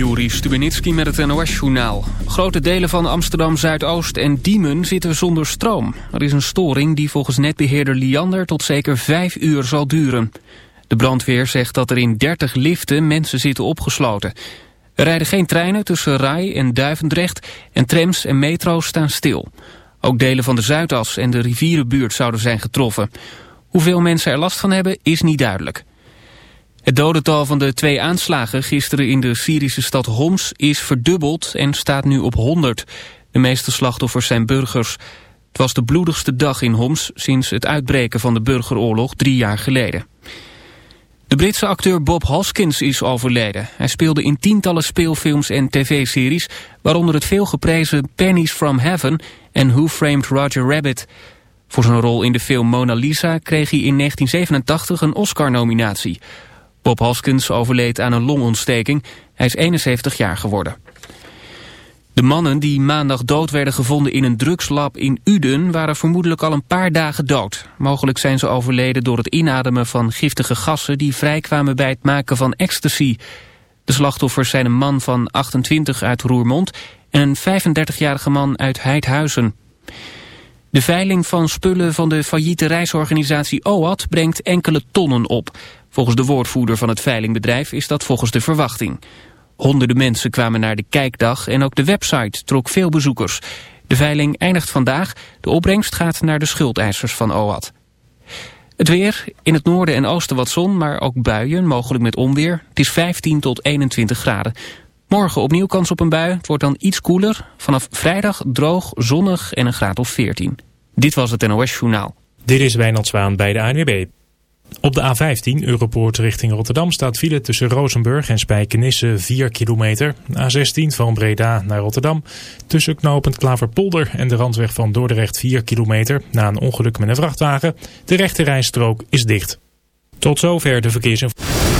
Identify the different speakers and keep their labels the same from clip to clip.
Speaker 1: Juri Stubenitski met het NOS-journaal. Grote delen van Amsterdam-Zuidoost en Diemen zitten zonder stroom. Er is een storing die volgens netbeheerder Liander tot zeker vijf uur zal duren. De brandweer zegt dat er in 30 liften mensen zitten opgesloten. Er rijden geen treinen tussen Rai en Duivendrecht en trams en metro's staan stil. Ook delen van de Zuidas en de rivierenbuurt zouden zijn getroffen. Hoeveel mensen er last van hebben is niet duidelijk. Het dodental van de twee aanslagen gisteren in de Syrische stad Homs is verdubbeld en staat nu op 100. De meeste slachtoffers zijn burgers. Het was de bloedigste dag in Homs sinds het uitbreken van de burgeroorlog drie jaar geleden. De Britse acteur Bob Hoskins is overleden. Hij speelde in tientallen speelfilms en tv-series... waaronder het veelgeprezen Pennies from Heaven en Who Framed Roger Rabbit. Voor zijn rol in de film Mona Lisa kreeg hij in 1987 een Oscar-nominatie... Bob Hoskins overleed aan een longontsteking. Hij is 71 jaar geworden. De mannen die maandag dood werden gevonden in een drugslab in Uden... waren vermoedelijk al een paar dagen dood. Mogelijk zijn ze overleden door het inademen van giftige gassen... die vrijkwamen bij het maken van ecstasy. De slachtoffers zijn een man van 28 uit Roermond... en een 35-jarige man uit Heidhuizen. De veiling van spullen van de failliete reisorganisatie OAT brengt enkele tonnen op... Volgens de woordvoerder van het veilingbedrijf is dat volgens de verwachting. Honderden mensen kwamen naar de kijkdag en ook de website trok veel bezoekers. De veiling eindigt vandaag. De opbrengst gaat naar de schuldeisers van OAT. Het weer, in het noorden en oosten wat zon, maar ook buien, mogelijk met onweer. Het is 15 tot 21 graden. Morgen opnieuw kans op een bui. Het wordt dan iets koeler. Vanaf vrijdag droog, zonnig en een graad of 14. Dit was het NOS Journaal.
Speaker 2: Dit is Wijnald Zwaan bij de ANWB. Op de A15 Europoort richting Rotterdam staat file tussen Rozenburg en Spijkenisse 4 kilometer. A16 van Breda naar Rotterdam tussen knooppunt Klaverpolder en de randweg van Dordrecht 4 kilometer na een ongeluk met een vrachtwagen. De rechte rijstrook is dicht. Tot zover de verkeersinformatie.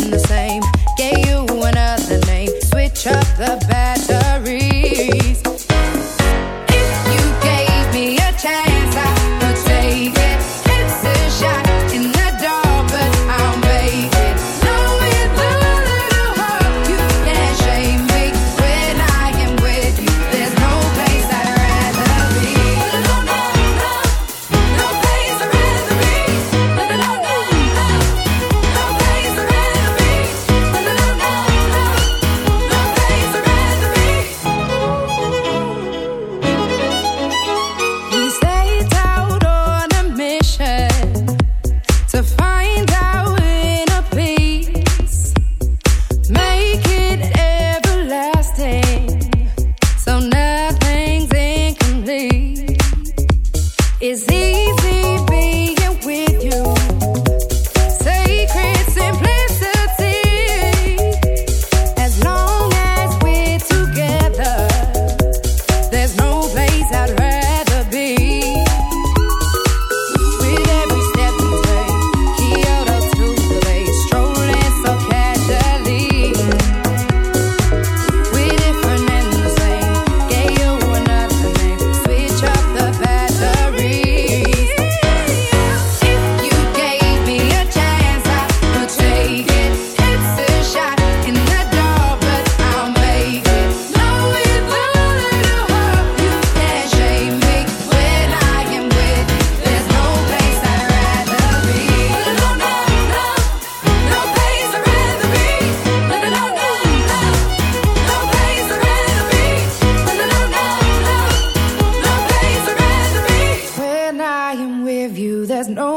Speaker 3: and the
Speaker 4: same. Gave you another name. Switch up the batter.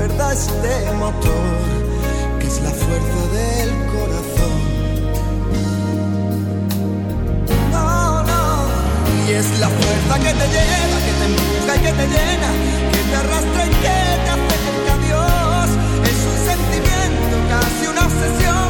Speaker 5: recuerda este motor que es la fuerza del corazón. No, no, y es la fuerza que te lleva, que te empuja y que te llena, que te arrastra y que te hace a Dios. Es un sentimiento, casi una obsesión.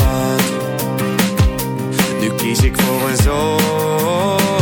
Speaker 5: kies ik voor een
Speaker 6: zoon.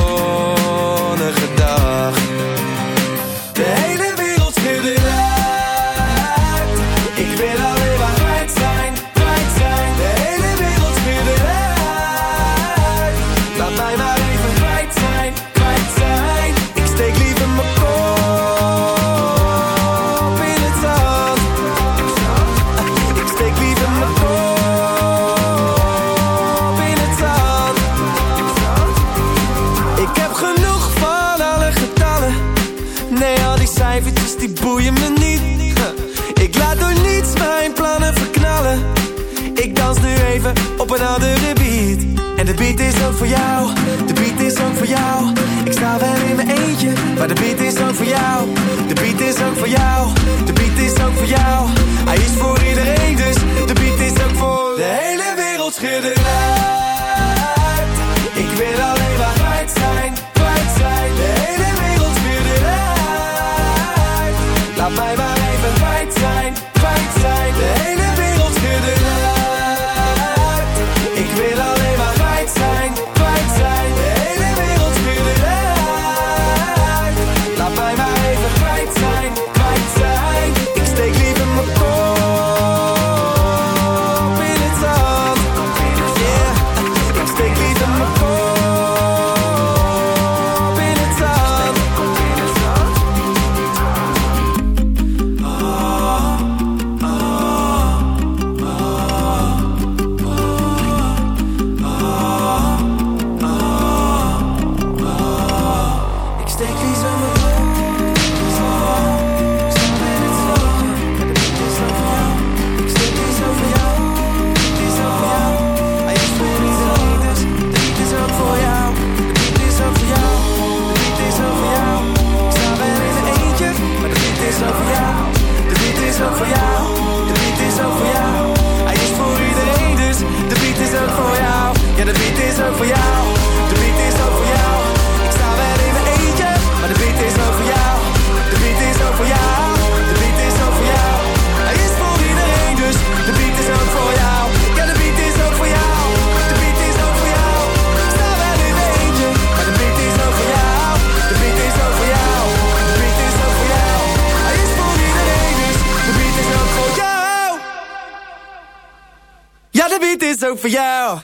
Speaker 6: for y'all.